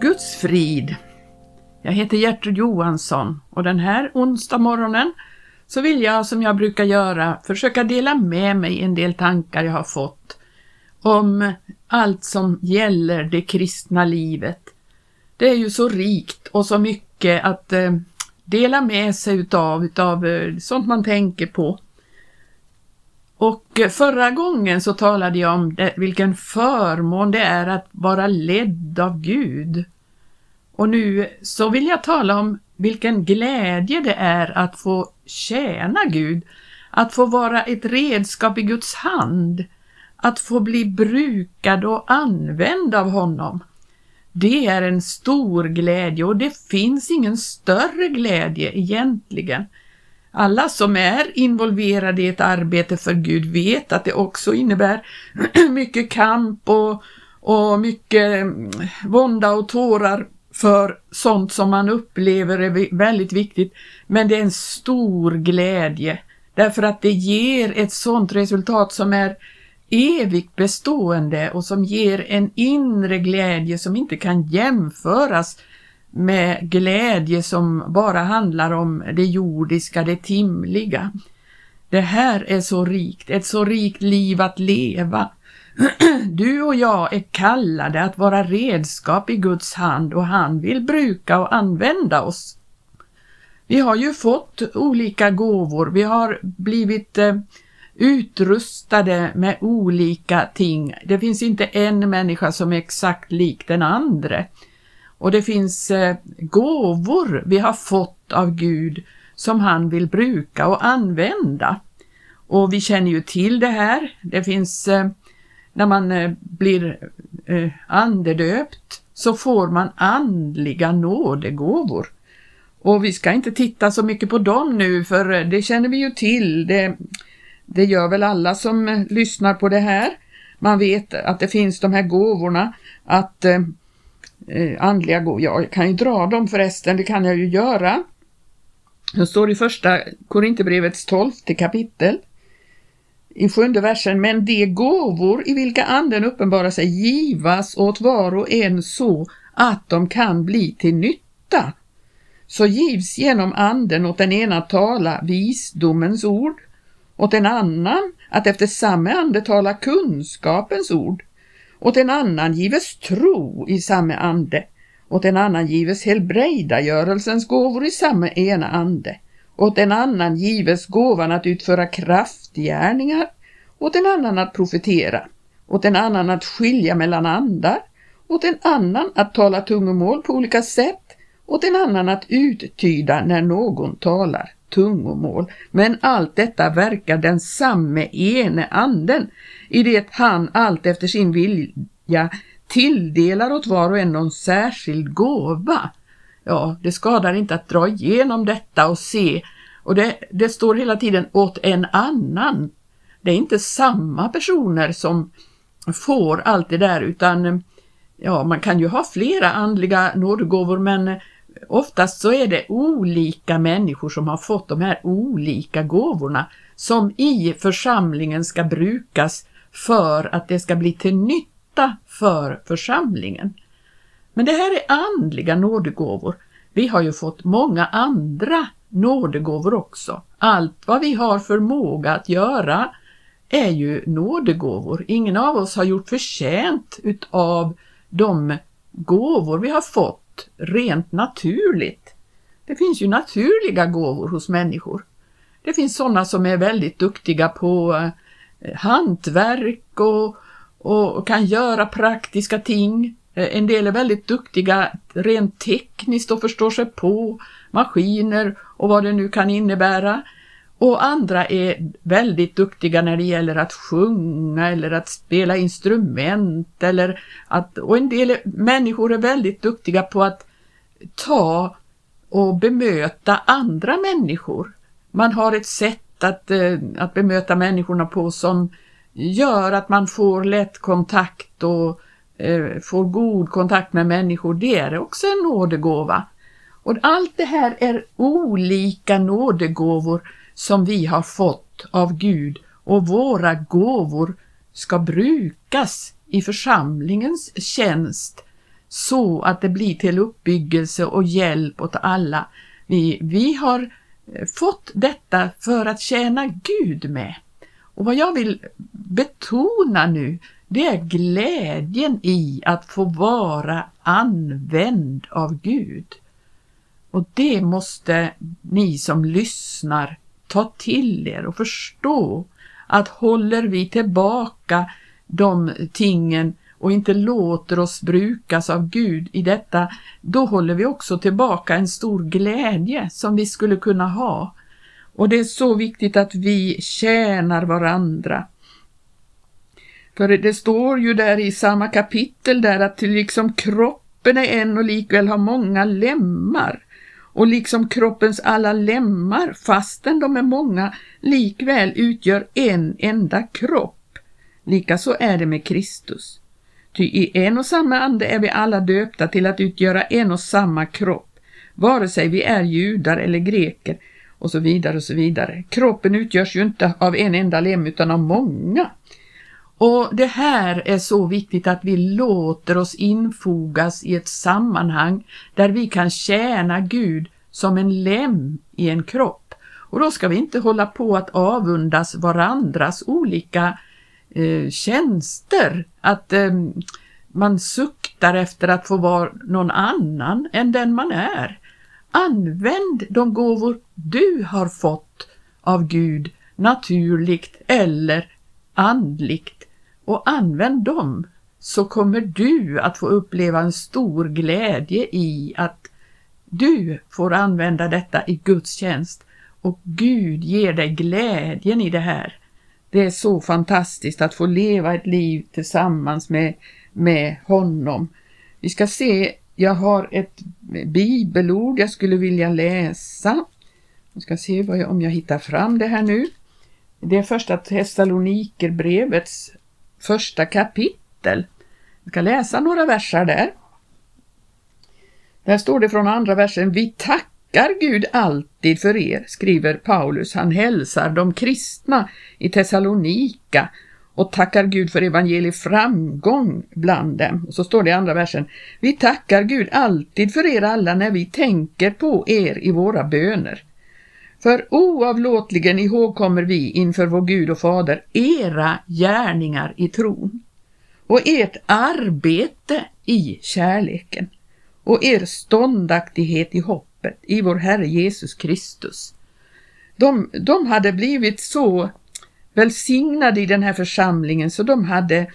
Guds frid. Jag heter Gertrud Johansson och den här onsdag morgonen så vill jag som jag brukar göra försöka dela med mig en del tankar jag har fått om allt som gäller det kristna livet. Det är ju så rikt och så mycket att eh, dela med sig utav, utav eh, sånt man tänker på. Och eh, förra gången så talade jag om det, vilken förmån det är att vara ledd av Gud. Och nu så vill jag tala om vilken glädje det är att få tjäna Gud, att få vara ett redskap i Guds hand, att få bli brukad och använd av honom. Det är en stor glädje och det finns ingen större glädje egentligen. Alla som är involverade i ett arbete för Gud vet att det också innebär mycket kamp och, och mycket mm, vånda och tårar för sånt som man upplever är väldigt viktigt. Men det är en stor glädje därför att det ger ett sånt resultat som är evigt bestående och som ger en inre glädje som inte kan jämföras med glädje som bara handlar om det jordiska, det timliga. Det här är så rikt, ett så rikt liv att leva. Du och jag är kallade att vara redskap i Guds hand och han vill bruka och använda oss. Vi har ju fått olika gåvor, vi har blivit eh, utrustade med olika ting. Det finns inte en människa som är exakt lik den andra. Och det finns eh, gåvor vi har fått av Gud som han vill bruka och använda. Och vi känner ju till det här. Det finns, eh, när man eh, blir eh, andedöpt så får man andliga nådegåvor. Och vi ska inte titta så mycket på dem nu för eh, det känner vi ju till. Det, det gör väl alla som eh, lyssnar på det här. Man vet att det finns de här gåvorna, att eh, eh, andliga gåvor. Jag kan ju dra dem förresten, det kan jag ju göra. Det står i första Korinthierbrevets tolfte kapitel i sjunde versen, men de gåvor i vilka anden uppenbarar sig givas åt var och en så att de kan bli till nytta. Så givs genom anden åt den ena tala visdomens ord, åt en annan att efter samma ande tala kunskapens ord, åt en annan gives tro i samma ande, åt en annan gives helbrägdagörelsens gåvor i samma ena ande, åt en annan gives gåvan att utföra kraftgärningar, åt en annan att profetera, åt en annan att skilja mellan andar, åt en annan att tala tungomål på olika sätt, åt en annan att uttyda när någon talar tungomål. Men allt detta verkar den samme ene anden, i det han allt efter sin vilja tilldelar åt var och en någon särskild gåva. Ja, det skadar inte att dra igenom detta och se, och det, det står hela tiden åt en annan. Det är inte samma personer som får allt det där utan ja, man kan ju ha flera andliga nådegåvor men oftast så är det olika människor som har fått de här olika gåvorna som i församlingen ska brukas för att det ska bli till nytta för församlingen. Men det här är andliga nådegåvor. Vi har ju fått många andra nådegåvor också. Allt vad vi har förmåga att göra är ju nådegåvor. Ingen av oss har gjort förtjänt utav de gåvor vi har fått rent naturligt. Det finns ju naturliga gåvor hos människor. Det finns sådana som är väldigt duktiga på eh, hantverk och, och kan göra praktiska ting. Eh, en del är väldigt duktiga rent tekniskt och förstår sig på maskiner och vad det nu kan innebära. Och andra är väldigt duktiga när det gäller att sjunga eller att spela instrument eller att, och en del människor är väldigt duktiga på att ta och bemöta andra människor. Man har ett sätt att, eh, att bemöta människorna på som gör att man får lätt kontakt och eh, får god kontakt med människor. Det är också en nådegåva. Och allt det här är olika nådegåvor som vi har fått av Gud och våra gåvor ska brukas i församlingens tjänst så att det blir till uppbyggelse och hjälp åt alla. Vi, vi har eh, fått detta för att tjäna Gud med. Och vad jag vill betona nu, det är glädjen i att få vara använd av Gud. Och det måste ni som lyssnar ta till er och förstå att håller vi tillbaka de tingen och inte låter oss brukas av Gud i detta, då håller vi också tillbaka en stor glädje som vi skulle kunna ha. Och det är så viktigt att vi tjänar varandra. För det står ju där i samma kapitel där att liksom kroppen är en och likväl har många lemmar. Och liksom kroppens alla lemmar, fastän de är många, likväl utgör en enda kropp. Likaså är det med Kristus. Ty i en och samma ande är vi alla döpta till att utgöra en och samma kropp, vare sig vi är judar eller greker och så vidare och så vidare. Kroppen utgörs ju inte av en enda lem utan av många. Och det här är så viktigt att vi låter oss infogas i ett sammanhang där vi kan tjäna Gud som en lem i en kropp. Och då ska vi inte hålla på att avundas varandras olika eh, tjänster. Att eh, man suktar efter att få vara någon annan än den man är. Använd de gåvor du har fått av Gud naturligt eller andligt och använd dem så kommer du att få uppleva en stor glädje i att du får använda detta i Guds tjänst och Gud ger dig glädjen i det här. Det är så fantastiskt att få leva ett liv tillsammans med, med honom. Vi ska se, jag har ett bibelord jag skulle vilja läsa. Jag ska se jag, om jag hittar fram det här nu. Det är första Thessalonikerbrevets första kapitel. Jag ska läsa några verser där. Där står det från andra versen, vi tackar Tackar Gud alltid för er, skriver Paulus. Han hälsar de kristna i Thessalonika och tackar Gud för evangelisk framgång bland dem. Och så står det i andra versen, vi tackar Gud alltid för er alla när vi tänker på er i våra böner. För oavlåtligen ihågkommer vi inför vår Gud och Fader era gärningar i tron och ert arbete i kärleken och er ståndaktighet i hopp hoppet i vår Herre Jesus Kristus. De, de hade blivit så välsignade i den här församlingen så de hade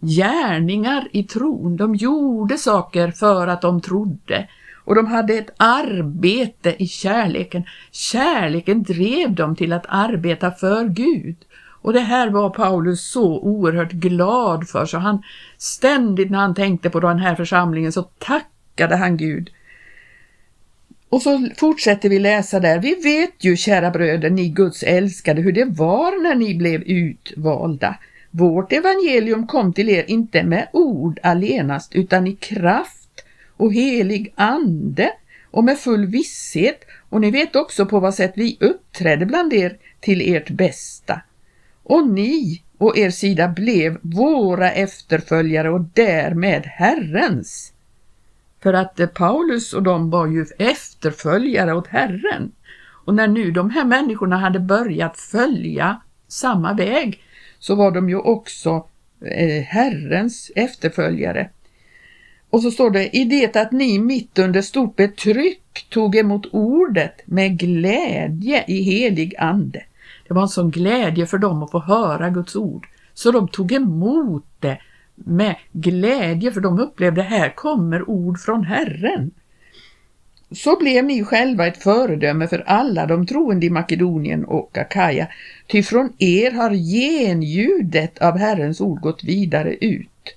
gärningar i tron. De gjorde saker för att de trodde och de hade ett arbete i kärleken. Kärleken drev dem till att arbeta för Gud. Och det här var Paulus så oerhört glad för så han ständigt när han tänkte på den här församlingen så tackade han Gud. Och så fortsätter vi läsa där. Vi vet ju, kära bröder, ni Guds älskade, hur det var när ni blev utvalda. Vårt evangelium kom till er inte med ord allenast utan i kraft och helig ande och med full visshet och ni vet också på vad sätt vi uppträdde bland er till ert bästa. Och ni och er sida blev våra efterföljare och därmed Herrens. För att eh, Paulus och de var ju efterföljare åt Herren. Och när nu de här människorna hade börjat följa samma väg så var de ju också eh, Herrens efterföljare. Och så står det, i det att ni mitt under stort betryck tog emot ordet med glädje i helig ande. Det var en sån glädje för dem att få höra Guds ord. Så de tog emot det med glädje för de upplevde här kommer ord från Herren. Så blev ni själva ett föredöme för alla de troende i Makedonien och Akaja, ty från er har genljudet av Herrens ord gått vidare ut.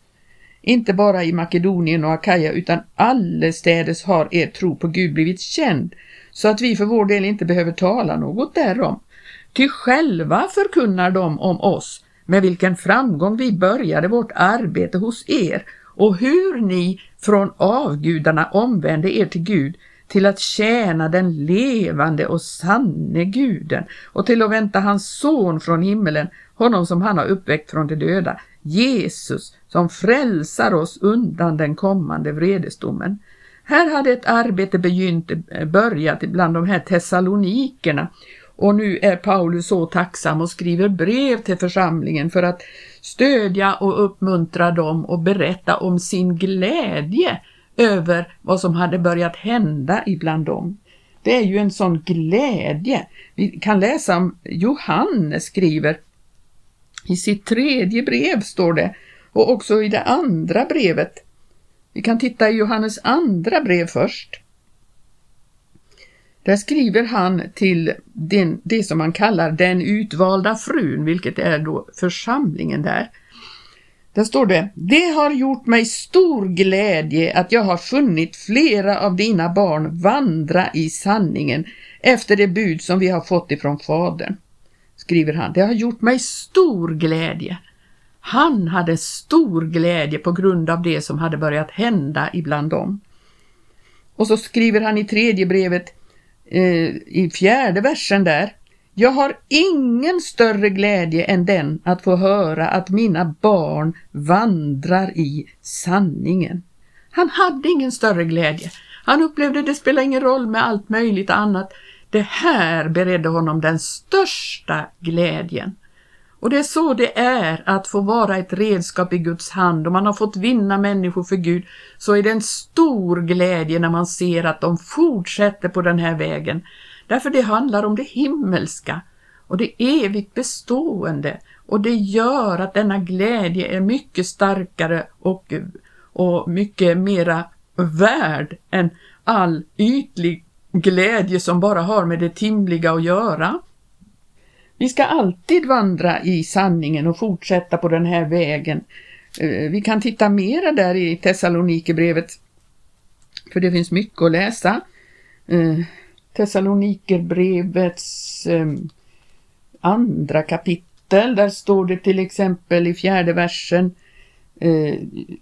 Inte bara i Makedonien och Akaja utan allestädes har er tro på Gud blivit känd så att vi för vår del inte behöver tala något därom. Ty själva förkunnar de om oss med vilken framgång vi började vårt arbete hos er och hur ni från avgudarna omvände er till Gud till att tjäna den levande och sanne guden och till att vänta hans son från himmelen, honom som han har uppväckt från de döda, Jesus som frälsar oss undan den kommande vredesdomen. Här hade ett arbete begynt, börjat bland de här Thessalonikerna och nu är Paulus så tacksam och skriver brev till församlingen för att stödja och uppmuntra dem och berätta om sin glädje över vad som hade börjat hända ibland dem. Det är ju en sån glädje. Vi kan läsa om Johannes skriver i sitt tredje brev står det och också i det andra brevet. Vi kan titta i Johannes andra brev först. Där skriver han till den, det som man kallar den utvalda frun, vilket är då församlingen där. Där står det, det har gjort mig stor glädje att jag har funnit flera av dina barn vandra i sanningen efter det bud som vi har fått ifrån Fadern. Skriver han, det har gjort mig stor glädje. Han hade stor glädje på grund av det som hade börjat hända ibland dem. Och så skriver han i tredje brevet, eh, i fjärde versen där, jag har ingen större glädje än den att få höra att mina barn vandrar i sanningen. Han hade ingen större glädje. Han upplevde det spelar ingen roll med allt möjligt annat. Det här beredde honom den största glädjen. Och det är så det är att få vara ett redskap i Guds hand och man har fått vinna människor för Gud så är det en stor glädje när man ser att de fortsätter på den här vägen. Därför det handlar om det himmelska och det evigt bestående och det gör att denna glädje är mycket starkare och, och mycket mera värd än all ytlig glädje som bara har med det timliga att göra. Vi ska alltid vandra i sanningen och fortsätta på den här vägen. Eh, vi kan titta mera där i Thessalonikerbrevet, för det finns mycket att läsa. Eh, Thessalonikerbrevets eh, andra kapitel, där står det till exempel i fjärde versen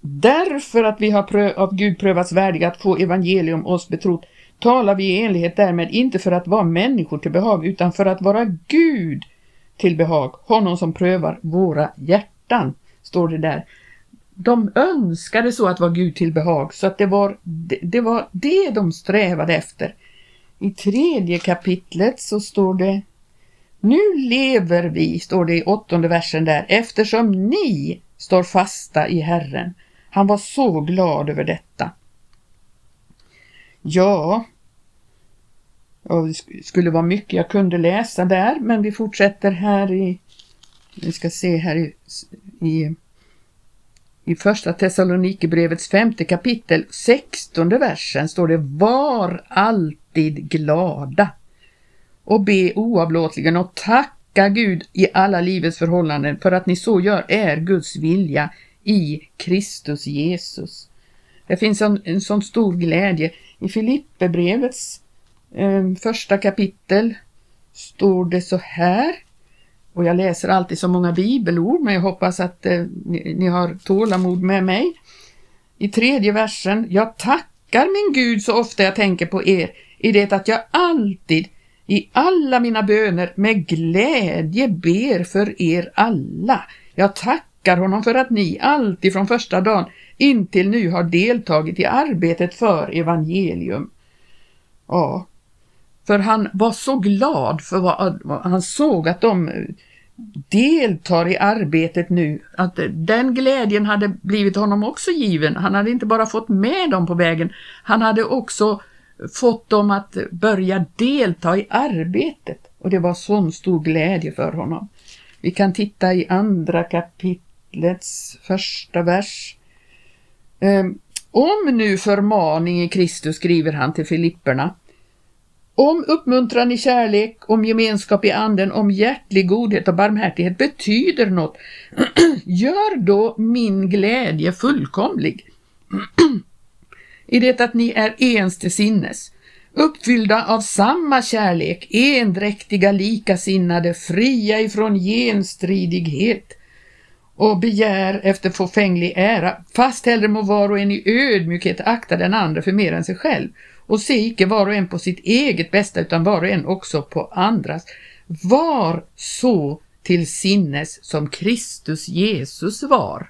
Därför att vi har av Gud prövats värdiga att få evangelium oss betrott talar vi i enlighet därmed inte för att vara människor till behag utan för att vara Gud till behag, honom som prövar våra hjärtan, står det där. De önskade så att vara Gud till behag, så att det var det, det var det de strävade efter. I tredje kapitlet så står det Nu lever vi, står det i åttonde versen där, eftersom ni står fasta i Herren. Han var så glad över detta. Ja, och det skulle vara mycket jag kunde läsa där, men vi fortsätter här i, vi ska se här i, i, i första Thessalonikerbrevets femte kapitel, sextonde versen står det Var alltid glada och be oavlåtligen och tacka Gud i alla livets förhållanden för att ni så gör är Guds vilja i Kristus Jesus. Det finns en, en sån stor glädje i Filipperbrevets Ehm, första kapitel står det så här. Och jag läser alltid så många bibelord men jag hoppas att eh, ni, ni har tålamod med mig. I tredje versen, jag tackar min Gud så ofta jag tänker på er i det att jag alltid i alla mina böner med glädje ber för er alla. Jag tackar honom för att ni alltid från första dagen intill nu har deltagit i arbetet för evangelium. Ja, för han var så glad för vad han såg att de eh, deltar i arbetet nu, att eh, den glädjen hade blivit honom också given. Han hade inte bara fått med dem på vägen, han hade också fått dem att börja delta i arbetet och det var sån stor glädje för honom. Vi kan titta i andra kapitlets första vers. Ehm, om nu förmaning i Kristus skriver han till Filipperna om uppmuntran i kärlek, om gemenskap i anden, om hjärtlig godhet och barmhärtighet betyder något, gör då min glädje fullkomlig. I det att ni är ens till sinnes, uppfyllda av samma kärlek, endräktiga, likasinnade, fria ifrån genstridighet och begär efter förfänglig ära, fast hellre må var och en i ödmjukhet akta den andra för mer än sig själv och se icke var och en på sitt eget bästa utan var och en också på andras. Var så till sinnes som Kristus Jesus var.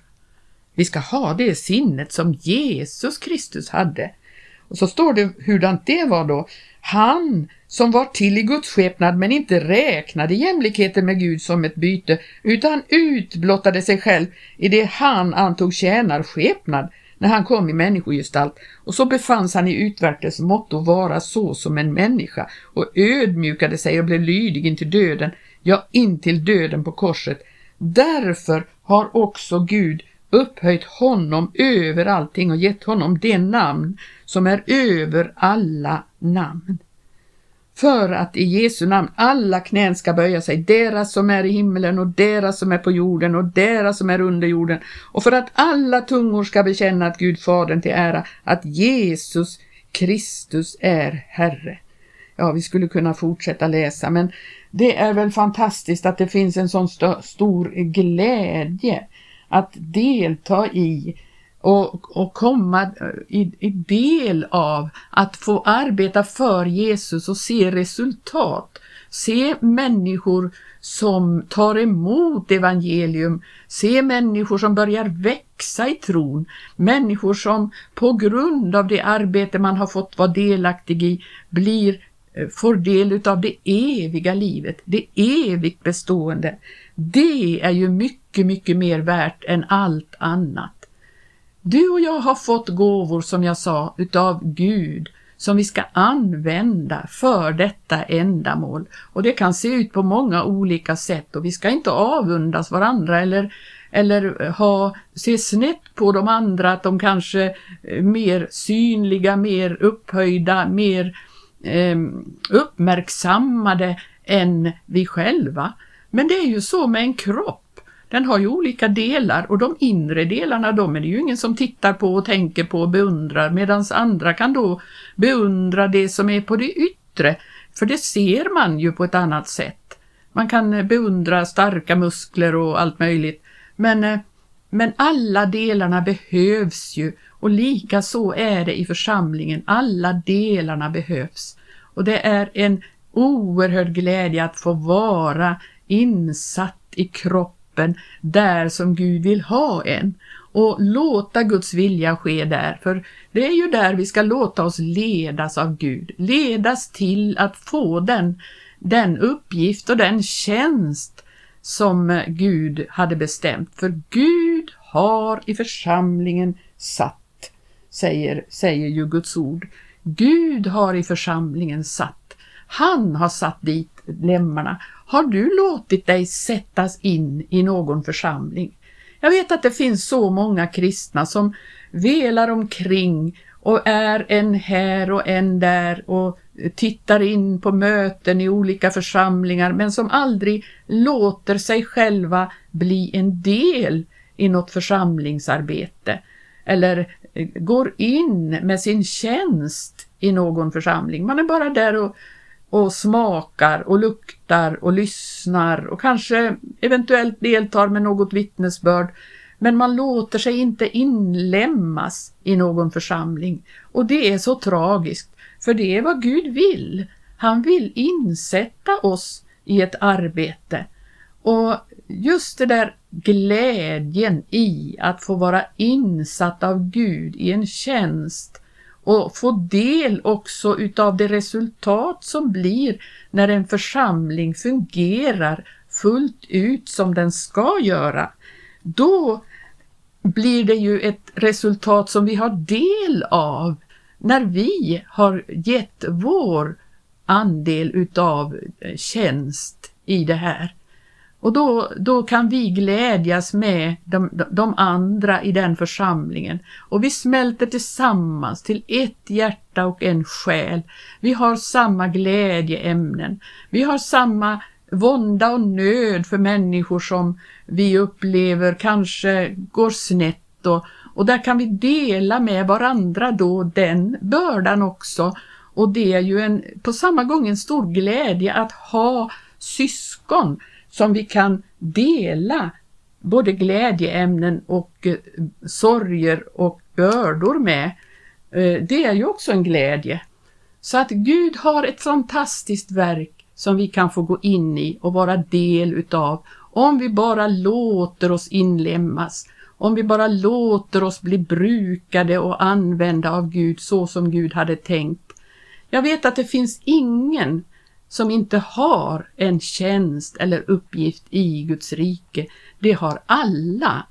Vi ska ha det sinnet som Jesus Kristus hade. Och så står det hurdant det var då. Han som var till i Guds skepnad men inte räknade jämlikheten med Gud som ett byte utan utblottade sig själv i det han antog tjänarskepnad när han kom i människogestalt och så befanns han i utvärtes mått att vara så som en människa och ödmjukade sig och blev lydig intill döden, ja intill döden på korset. Därför har också Gud upphöjt honom över allting och gett honom det namn som är över alla namn. För att i Jesu namn alla knän ska böja sig, deras som är i himmelen och deras som är på jorden och deras som är under jorden. Och för att alla tungor ska bekänna att Gud Fadern till ära, att Jesus Kristus är Herre. Ja, vi skulle kunna fortsätta läsa, men det är väl fantastiskt att det finns en sån st stor glädje att delta i och, och komma eh, i, i, del av att få arbeta för Jesus och se resultat. Se människor som tar emot evangelium, se människor som börjar växa i tron, människor som på grund av det arbete man har fått vara delaktig i blir eh, får del av det eviga livet, det evigt bestående. Det är ju mycket, mycket mer värt än allt annat. Du och jag har fått gåvor som jag sa utav Gud som vi ska använda för detta ändamål. Och det kan se ut på många olika sätt och vi ska inte avundas varandra eller, eller eh, ha, se snett på de andra att de kanske är mer synliga, mer upphöjda, mer eh, uppmärksammade än vi själva. Men det är ju så med en kropp. Den har ju olika delar och de inre delarna de är det ju ingen som tittar på och tänker på och beundrar medan andra kan då beundra det som är på det yttre för det ser man ju på ett annat sätt. Man kan eh, beundra starka muskler och allt möjligt men, eh, men alla delarna behövs ju och lika så är det i församlingen. Alla delarna behövs och det är en oerhörd glädje att få vara insatt i kroppen kroppen där som Gud vill ha en och låta Guds vilja ske där. För det är ju där vi ska låta oss ledas av Gud, ledas till att få den, den uppgift och den tjänst som Gud hade bestämt. För Gud har i församlingen satt, säger, säger ju Guds ord. Gud har i församlingen satt. Han har satt dit lemmarna. Har du låtit dig sättas in i någon församling? Jag vet att det finns så många kristna som velar omkring och är en här och en där och tittar in på möten i olika församlingar men som aldrig låter sig själva bli en del i något församlingsarbete eller går in med sin tjänst i någon församling. Man är bara där och och smakar och luktar och lyssnar och kanske eventuellt deltar med något vittnesbörd. Men man låter sig inte inlämmas i någon församling. Och det är så tragiskt för det är vad Gud vill. Han vill insätta oss i ett arbete. Och just det där glädjen i att få vara insatt av Gud i en tjänst och få del också utav det resultat som blir när en församling fungerar fullt ut som den ska göra. Då blir det ju ett resultat som vi har del av när vi har gett vår andel utav tjänst i det här. Och då, då kan vi glädjas med de, de, andra i den församlingen och vi smälter tillsammans till ett hjärta och en själ. Vi har samma glädjeämnen. Vi har samma vånda och nöd för människor som vi upplever kanske går snett och, och där kan vi dela med varandra då den bördan också. Och det är ju en, på samma gång en stor glädje att ha syskon som vi kan dela både glädjeämnen och eh, sorger och bördor med. Eh, det är ju också en glädje. Så att Gud har ett fantastiskt verk som vi kan få gå in i och vara del utav Om vi bara låter oss inlemmas, om vi bara låter oss bli brukade och använda av Gud så som Gud hade tänkt. Jag vet att det finns ingen som inte har en tjänst eller uppgift i Guds rike. Det har alla.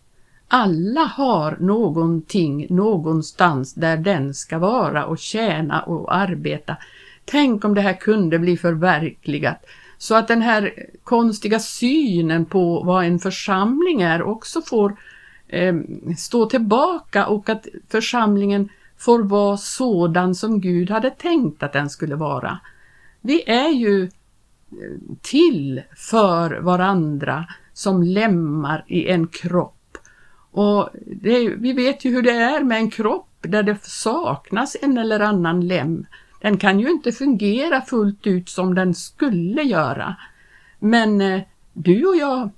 Alla har någonting någonstans där den ska vara och tjäna och arbeta. Tänk om det här kunde bli förverkligat så att den här konstiga synen på vad en församling är också får eh, stå tillbaka och att församlingen får vara sådan som Gud hade tänkt att den skulle vara. Vi är ju eh, till för varandra som lemmar i en kropp. Och det, vi vet ju hur det är med en kropp där det saknas en eller annan lem. Den kan ju inte fungera fullt ut som den skulle göra. Men eh, du och jag,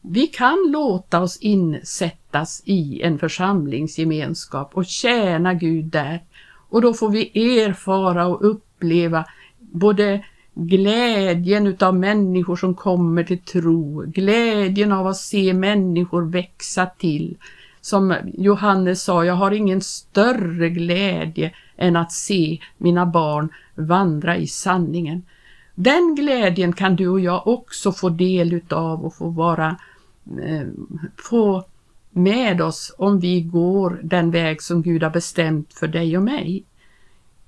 vi kan låta oss insättas i en församlingsgemenskap och tjäna Gud där. Och då får vi erfara och uppleva både glädjen utav människor som kommer till tro, glädjen av att se människor växa till. Som Johannes sa, jag har ingen större glädje än att se mina barn vandra i sanningen. Den glädjen kan du och jag också få del utav och få vara eh, få med oss om vi går den väg som Gud har bestämt för dig och mig.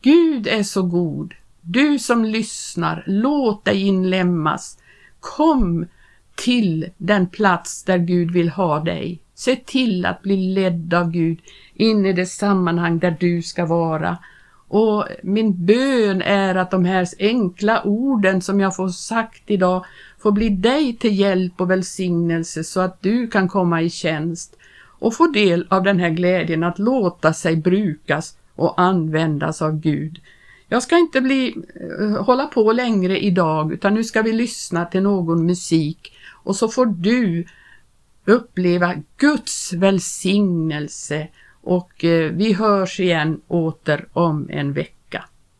Gud är så god. Du som lyssnar, låt dig inlämmas. Kom till den plats där Gud vill ha dig. Se till att bli ledd av Gud in i det sammanhang där du ska vara. Och min bön är att de här enkla orden som jag får sagt idag får bli dig till hjälp och välsignelse så att du kan komma i tjänst och få del av den här glädjen att låta sig brukas och användas av Gud. Jag ska inte bli, eh, hålla på längre idag utan nu ska vi lyssna till någon musik och så får du uppleva Guds välsignelse och eh, vi hörs igen åter om en vecka.